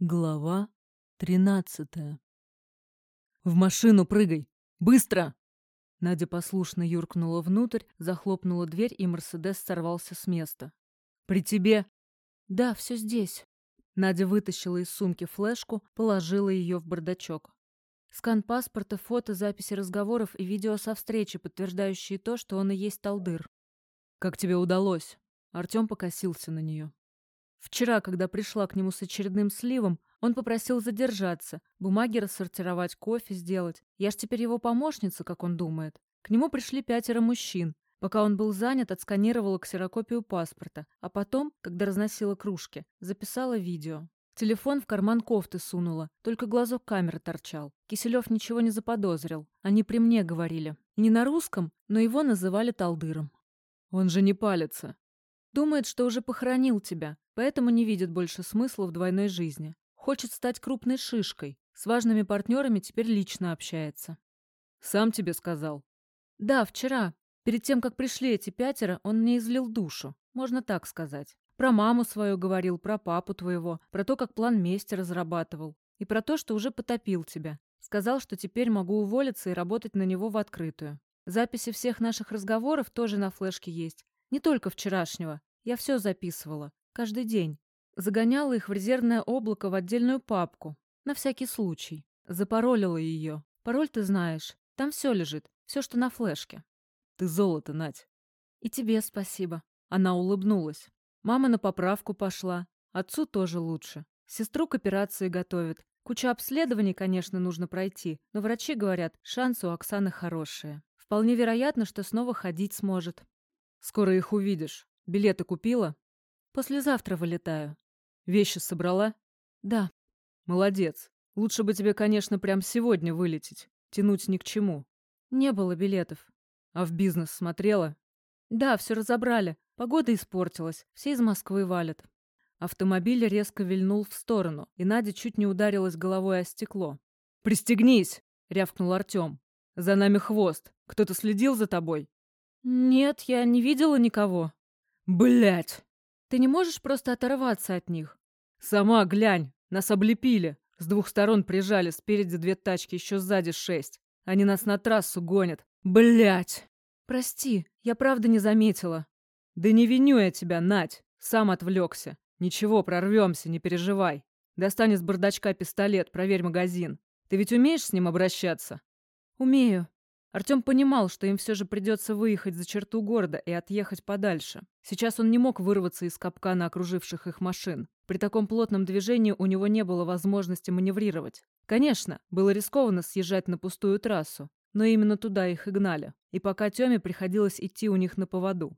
Глава тринадцатая. «В машину прыгай! Быстро!» Надя послушно юркнула внутрь, захлопнула дверь, и Мерседес сорвался с места. «При тебе?» «Да, все здесь». Надя вытащила из сумки флешку, положила ее в бардачок. Скан паспорта, фото, записи разговоров и видео со встречи, подтверждающие то, что он и есть Талдыр. «Как тебе удалось?» Артем покосился на нее. Вчера, когда пришла к нему с очередным сливом, он попросил задержаться, бумаги рассортировать, кофе сделать. Я ж теперь его помощница, как он думает. К нему пришли пятеро мужчин. Пока он был занят, отсканировала ксерокопию паспорта, а потом, когда разносила кружки, записала видео. Телефон в карман кофты сунула, только глазок камеры торчал. Киселев ничего не заподозрил. Они при мне говорили. Не на русском, но его называли Талдыром. «Он же не палится», Думает, что уже похоронил тебя, поэтому не видит больше смысла в двойной жизни. Хочет стать крупной шишкой. С важными партнерами теперь лично общается. Сам тебе сказал? Да, вчера. Перед тем, как пришли эти пятеро, он мне излил душу. Можно так сказать. Про маму свою говорил, про папу твоего, про то, как план мести разрабатывал. И про то, что уже потопил тебя. Сказал, что теперь могу уволиться и работать на него в открытую. Записи всех наших разговоров тоже на флешке есть. Не только вчерашнего. Я все записывала. Каждый день. Загоняла их в резервное облако в отдельную папку. На всякий случай. Запаролила ее. Пароль ты знаешь. Там все лежит. Все, что на флешке. Ты золото, Надь. И тебе спасибо. Она улыбнулась. Мама на поправку пошла. Отцу тоже лучше. Сестру к операции готовят. Куча обследований, конечно, нужно пройти, но врачи говорят, шансы у Оксаны хорошие. Вполне вероятно, что снова ходить сможет. Скоро их увидишь. Билеты купила? Послезавтра вылетаю. Вещи собрала? Да. Молодец. Лучше бы тебе, конечно, прям сегодня вылететь. Тянуть ни к чему. Не было билетов. А в бизнес смотрела? Да, все разобрали. Погода испортилась. Все из Москвы валят. Автомобиль резко вильнул в сторону, и Надя чуть не ударилась головой о стекло. «Пристегнись!» — рявкнул Артем. «За нами хвост. Кто-то следил за тобой?» «Нет, я не видела никого». Блять! Ты не можешь просто оторваться от них?» «Сама глянь! Нас облепили! С двух сторон прижали, спереди две тачки, еще сзади шесть. Они нас на трассу гонят. Блять! «Прости, я правда не заметила». «Да не виню я тебя, Надь! Сам отвлекся. Ничего, прорвемся, не переживай. Достань из бардачка пистолет, проверь магазин. Ты ведь умеешь с ним обращаться?» «Умею. Артем понимал, что им все же придется выехать за черту города и отъехать подальше. Сейчас он не мог вырваться из капкана окруживших их машин. При таком плотном движении у него не было возможности маневрировать. Конечно, было рискованно съезжать на пустую трассу, но именно туда их и гнали. И пока Тёме приходилось идти у них на поводу.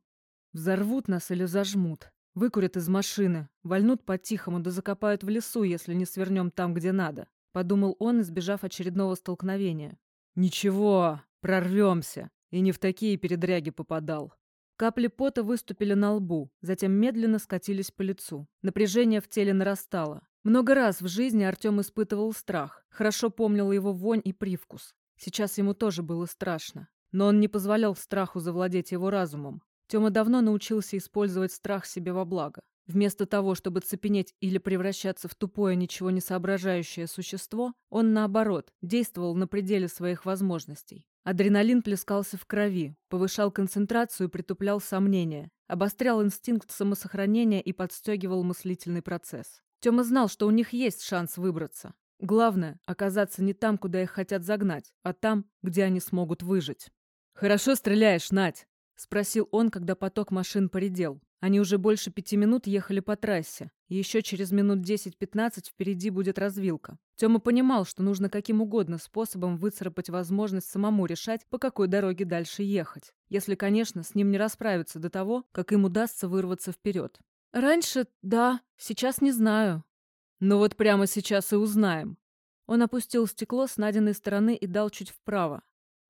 Взорвут нас или зажмут. Выкурят из машины, вольнут по-тихому да закопают в лесу, если не свернем там, где надо. Подумал он, избежав очередного столкновения. «Ничего, Прорвемся. И не в такие передряги попадал. Капли пота выступили на лбу, затем медленно скатились по лицу. Напряжение в теле нарастало. Много раз в жизни Артем испытывал страх. Хорошо помнил его вонь и привкус. Сейчас ему тоже было страшно. Но он не позволял страху завладеть его разумом. Тёма давно научился использовать страх себе во благо. Вместо того, чтобы цепенеть или превращаться в тупое, ничего не соображающее существо, он, наоборот, действовал на пределе своих возможностей. Адреналин плескался в крови, повышал концентрацию и притуплял сомнения, обострял инстинкт самосохранения и подстегивал мыслительный процесс. Тёма знал, что у них есть шанс выбраться. Главное – оказаться не там, куда их хотят загнать, а там, где они смогут выжить. «Хорошо стреляешь, Надь!» – спросил он, когда поток машин поредел. Они уже больше пяти минут ехали по трассе. Еще через минут 10-15 впереди будет развилка. Тёма понимал, что нужно каким угодно способом выцарапать возможность самому решать, по какой дороге дальше ехать. Если, конечно, с ним не расправиться до того, как им удастся вырваться вперед. «Раньше, да, сейчас не знаю». «Ну вот прямо сейчас и узнаем». Он опустил стекло с Надиной стороны и дал чуть вправо.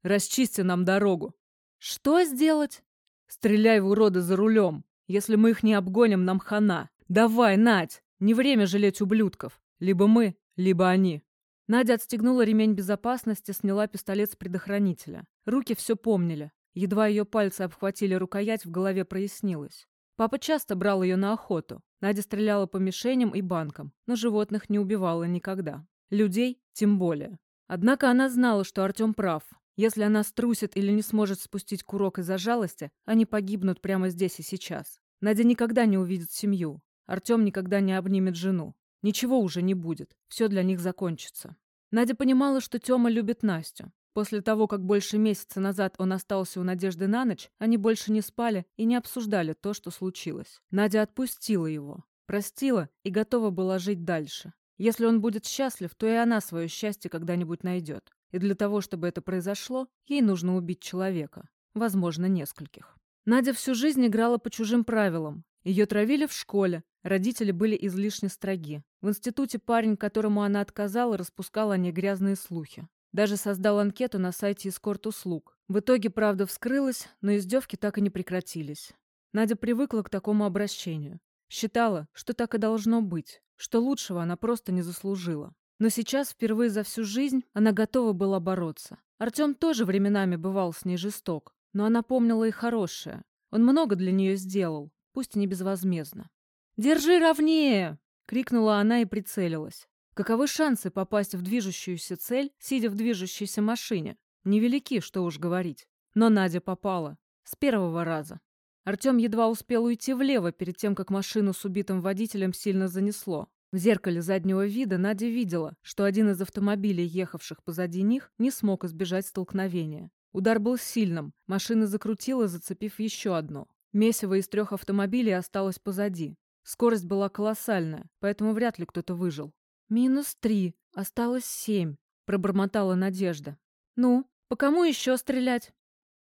«Расчисти нам дорогу». «Что сделать?» «Стреляй в урода за рулем. Если мы их не обгоним, нам хана. Давай, Надь! Не время жалеть ублюдков. Либо мы, либо они. Надя отстегнула ремень безопасности, сняла пистолет с предохранителя. Руки все помнили. Едва ее пальцы обхватили рукоять, в голове прояснилось. Папа часто брал ее на охоту. Надя стреляла по мишеням и банкам, но животных не убивала никогда. Людей тем более. Однако она знала, что Артем прав. Если она струсит или не сможет спустить курок из-за жалости, они погибнут прямо здесь и сейчас. Надя никогда не увидит семью. Артем никогда не обнимет жену. Ничего уже не будет. Все для них закончится. Надя понимала, что Тёма любит Настю. После того, как больше месяца назад он остался у Надежды на ночь, они больше не спали и не обсуждали то, что случилось. Надя отпустила его, простила и готова была жить дальше. Если он будет счастлив, то и она свое счастье когда-нибудь найдет. И для того, чтобы это произошло, ей нужно убить человека. Возможно, нескольких. Надя всю жизнь играла по чужим правилам. Ее травили в школе, родители были излишне строги. В институте парень, которому она отказала, распускал о ней грязные слухи. Даже создал анкету на сайте эскорт-услуг. В итоге правда вскрылась, но издевки так и не прекратились. Надя привыкла к такому обращению. Считала, что так и должно быть, что лучшего она просто не заслужила. Но сейчас, впервые за всю жизнь, она готова была бороться. Артем тоже временами бывал с ней жесток, но она помнила и хорошее. Он много для нее сделал, пусть и не безвозмездно. «Держи ровнее!» — крикнула она и прицелилась. Каковы шансы попасть в движущуюся цель, сидя в движущейся машине? Невелики, что уж говорить. Но Надя попала. С первого раза. Артем едва успел уйти влево перед тем, как машину с убитым водителем сильно занесло. В зеркале заднего вида Надя видела, что один из автомобилей, ехавших позади них, не смог избежать столкновения. Удар был сильным, машина закрутила, зацепив еще одно. Месиво из трех автомобилей осталось позади. Скорость была колоссальная, поэтому вряд ли кто-то выжил. «Минус три. Осталось семь», — пробормотала Надежда. «Ну, по кому еще стрелять?»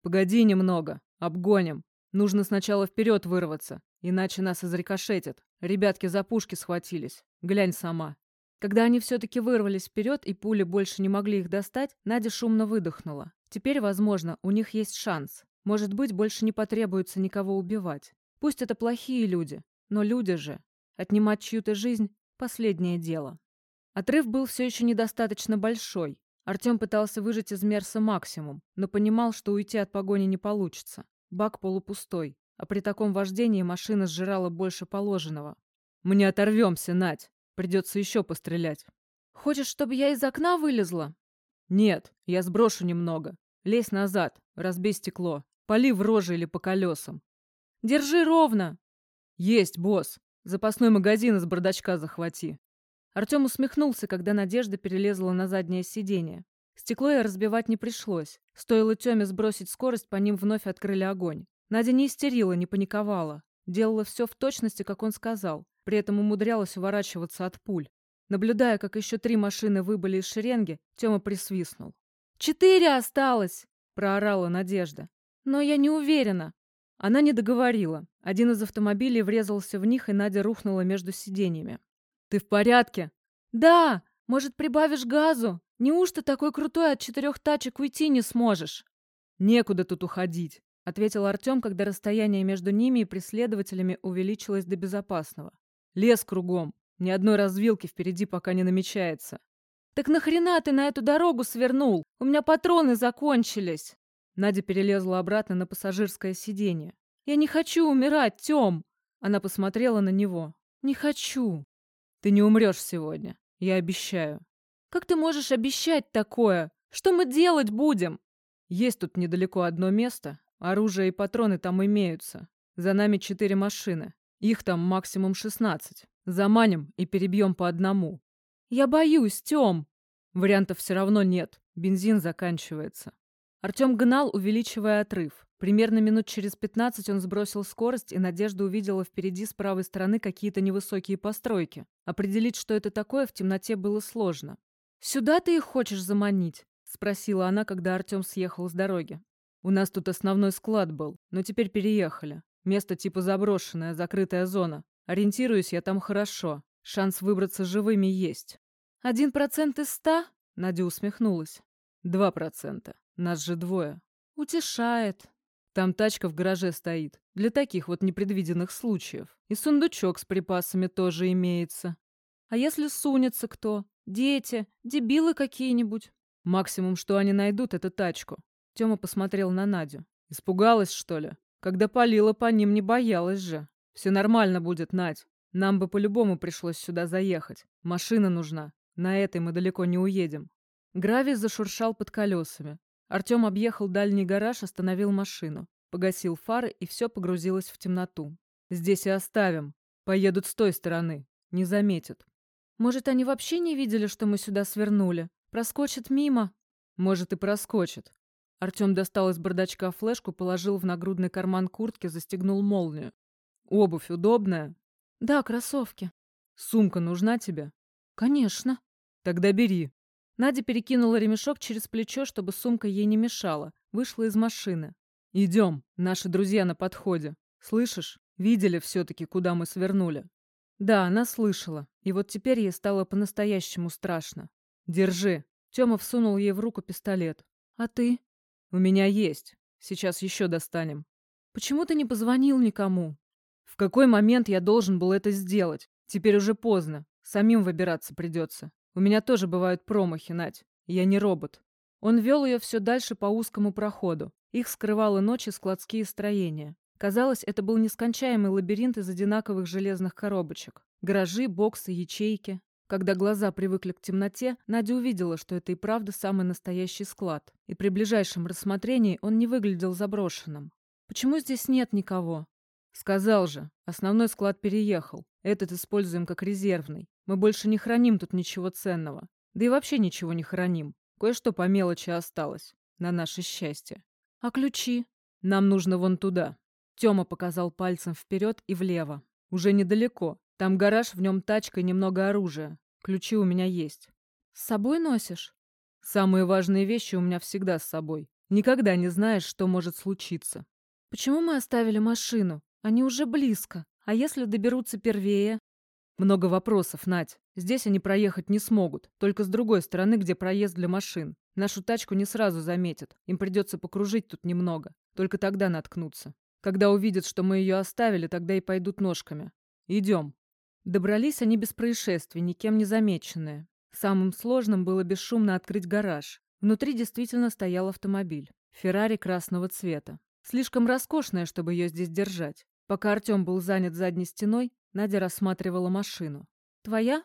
«Погоди немного. Обгоним. Нужно сначала вперед вырваться, иначе нас изрикошетят. Ребятки за пушки схватились. Глянь сама». Когда они все-таки вырвались вперед и пули больше не могли их достать, Надя шумно выдохнула. Теперь, возможно, у них есть шанс. Может быть, больше не потребуется никого убивать. Пусть это плохие люди, но люди же. Отнимать чью-то жизнь – последнее дело. Отрыв был все еще недостаточно большой. Артем пытался выжать из Мерса максимум, но понимал, что уйти от погони не получится. Бак полупустой, а при таком вождении машина сжирала больше положенного. «Мы не оторвемся, Надь. Придется еще пострелять». «Хочешь, чтобы я из окна вылезла?» «Нет, я сброшу немного. Лезь назад, разбей стекло. Пали в роже или по колесам». «Держи ровно!» «Есть, босс. Запасной магазин из бардачка захвати. Артем усмехнулся, когда Надежда перелезла на заднее сиденье. Стекло ей разбивать не пришлось. Стоило Тёме сбросить скорость, по ним вновь открыли огонь. Надя не истерила, не паниковала. Делала все в точности, как он сказал. При этом умудрялась уворачиваться от пуль. Наблюдая, как еще три машины выбыли из шеренги, Тёма присвистнул. «Четыре осталось!» – проорала Надежда. «Но я не уверена». Она не договорила. Один из автомобилей врезался в них, и Надя рухнула между сиденьями. «Ты в порядке?» «Да! Может, прибавишь газу? Неужто такой крутой от четырех тачек уйти не сможешь?» «Некуда тут уходить», — ответил Артем, когда расстояние между ними и преследователями увеличилось до безопасного. «Лес кругом. Ни одной развилки впереди пока не намечается». «Так нахрена ты на эту дорогу свернул? У меня патроны закончились!» Надя перелезла обратно на пассажирское сиденье. «Я не хочу умирать, Тём!» Она посмотрела на него. «Не хочу!» Ты не умрешь сегодня, я обещаю. Как ты можешь обещать такое? Что мы делать будем? Есть тут недалеко одно место. Оружие и патроны там имеются. За нами четыре машины. Их там максимум шестнадцать. Заманим и перебьем по одному. Я боюсь, Тём. Вариантов все равно нет. Бензин заканчивается. Артем гнал, увеличивая отрыв. Примерно минут через пятнадцать он сбросил скорость, и Надежда увидела впереди с правой стороны какие-то невысокие постройки. Определить, что это такое, в темноте было сложно. «Сюда ты их хочешь заманить?» — спросила она, когда Артем съехал с дороги. «У нас тут основной склад был, но теперь переехали. Место типа заброшенная, закрытая зона. Ориентируюсь я там хорошо. Шанс выбраться живыми есть». «Один процент из ста?» — Надя усмехнулась. «Два процента. Нас же двое». «Утешает», там тачка в гараже стоит. Для таких вот непредвиденных случаев. И сундучок с припасами тоже имеется. А если сунется кто? Дети? Дебилы какие-нибудь? Максимум, что они найдут, это тачку. Тёма посмотрел на Надю. Испугалась, что ли? Когда палила по ним, не боялась же. Все нормально будет, Надь. Нам бы по-любому пришлось сюда заехать. Машина нужна. На этой мы далеко не уедем. Гравий зашуршал под колесами. Артем объехал дальний гараж, остановил машину. Погасил фары, и все погрузилось в темноту. Здесь и оставим. Поедут с той стороны. Не заметят. Может, они вообще не видели, что мы сюда свернули? Проскочат мимо? Может, и проскочат. Артем достал из бардачка флешку, положил в нагрудный карман куртки, застегнул молнию. Обувь удобная? Да, кроссовки. Сумка нужна тебе? Конечно. Тогда бери. Надя перекинула ремешок через плечо, чтобы сумка ей не мешала. Вышла из машины. Идем, наши друзья на подходе. Слышишь? Видели все-таки, куда мы свернули. Да, она слышала. И вот теперь ей стало по-настоящему страшно. Держи. Тёма всунул ей в руку пистолет. А ты? У меня есть. Сейчас еще достанем. Почему ты не позвонил никому? В какой момент я должен был это сделать? Теперь уже поздно. Самим выбираться придется. У меня тоже бывают промахи, Надь. Я не робот. Он вел ее все дальше по узкому проходу. Их скрывала ночь и складские строения. Казалось, это был нескончаемый лабиринт из одинаковых железных коробочек. Гаражи, боксы, ячейки. Когда глаза привыкли к темноте, Надя увидела, что это и правда самый настоящий склад. И при ближайшем рассмотрении он не выглядел заброшенным. Почему здесь нет никого? Сказал же, основной склад переехал. Этот используем как резервный. Мы больше не храним тут ничего ценного. Да и вообще ничего не храним. Кое-что по мелочи осталось. На наше счастье. А ключи? Нам нужно вон туда. Тёма показал пальцем вперед и влево. Уже недалеко. Там гараж, в нем тачка и немного оружия. Ключи у меня есть. С собой носишь? Самые важные вещи у меня всегда с собой. Никогда не знаешь, что может случиться. Почему мы оставили машину? Они уже близко. А если доберутся первее? Много вопросов, Надь. Здесь они проехать не смогут. Только с другой стороны, где проезд для машин. Нашу тачку не сразу заметят. Им придется покружить тут немного. Только тогда наткнуться. Когда увидят, что мы ее оставили, тогда и пойдут ножками. Идем. Добрались они без происшествий, никем не замеченные. Самым сложным было бесшумно открыть гараж. Внутри действительно стоял автомобиль. Феррари красного цвета. Слишком роскошная, чтобы ее здесь держать. Пока Артем был занят задней стеной, Надя рассматривала машину. «Твоя?»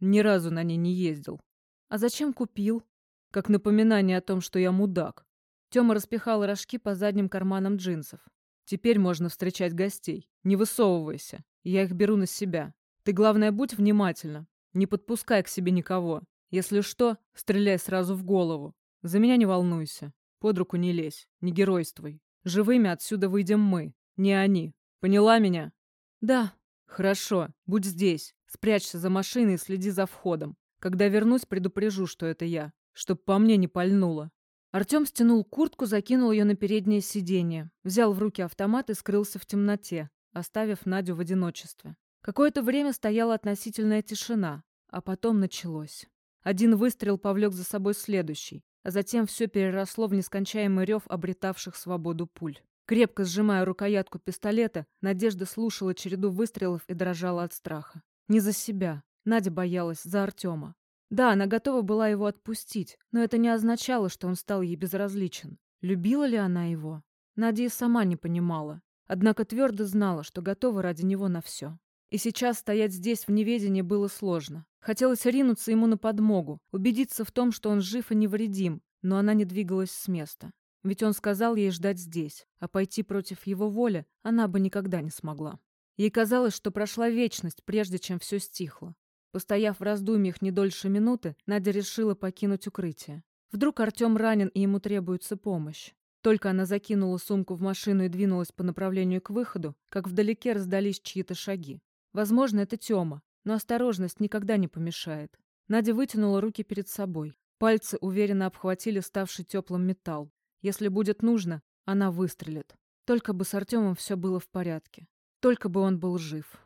Ни разу на ней не ездил. «А зачем купил?» Как напоминание о том, что я мудак. Тёма распихал рожки по задним карманам джинсов. «Теперь можно встречать гостей. Не высовывайся. Я их беру на себя. Ты, главное, будь внимательна. Не подпускай к себе никого. Если что, стреляй сразу в голову. За меня не волнуйся. Под руку не лезь. Не геройствуй. Живыми отсюда выйдем мы, не они. Поняла меня? Да. Хорошо. Будь здесь. Спрячься за машиной и следи за входом. Когда вернусь, предупрежу, что это я. Чтоб по мне не пальнуло. Артем стянул куртку, закинул ее на переднее сиденье, взял в руки автомат и скрылся в темноте, оставив Надю в одиночестве. Какое-то время стояла относительная тишина, а потом началось. Один выстрел повлек за собой следующий, а затем все переросло в нескончаемый рев обретавших свободу пуль. Крепко сжимая рукоятку пистолета, Надежда слушала череду выстрелов и дрожала от страха. Не за себя. Надя боялась за Артема. Да, она готова была его отпустить, но это не означало, что он стал ей безразличен. Любила ли она его? Надя и сама не понимала. Однако твердо знала, что готова ради него на все. И сейчас стоять здесь в неведении было сложно. Хотелось ринуться ему на подмогу, убедиться в том, что он жив и невредим, но она не двигалась с места. Ведь он сказал ей ждать здесь, а пойти против его воли она бы никогда не смогла. Ей казалось, что прошла вечность, прежде чем все стихло. Постояв в раздумьях не дольше минуты, Надя решила покинуть укрытие. Вдруг Артем ранен и ему требуется помощь. Только она закинула сумку в машину и двинулась по направлению к выходу, как вдалеке раздались чьи-то шаги. Возможно, это Тёма, но осторожность никогда не помешает. Надя вытянула руки перед собой. Пальцы уверенно обхватили ставший теплым металл. Если будет нужно, она выстрелит. Только бы с Артемом все было в порядке. Только бы он был жив.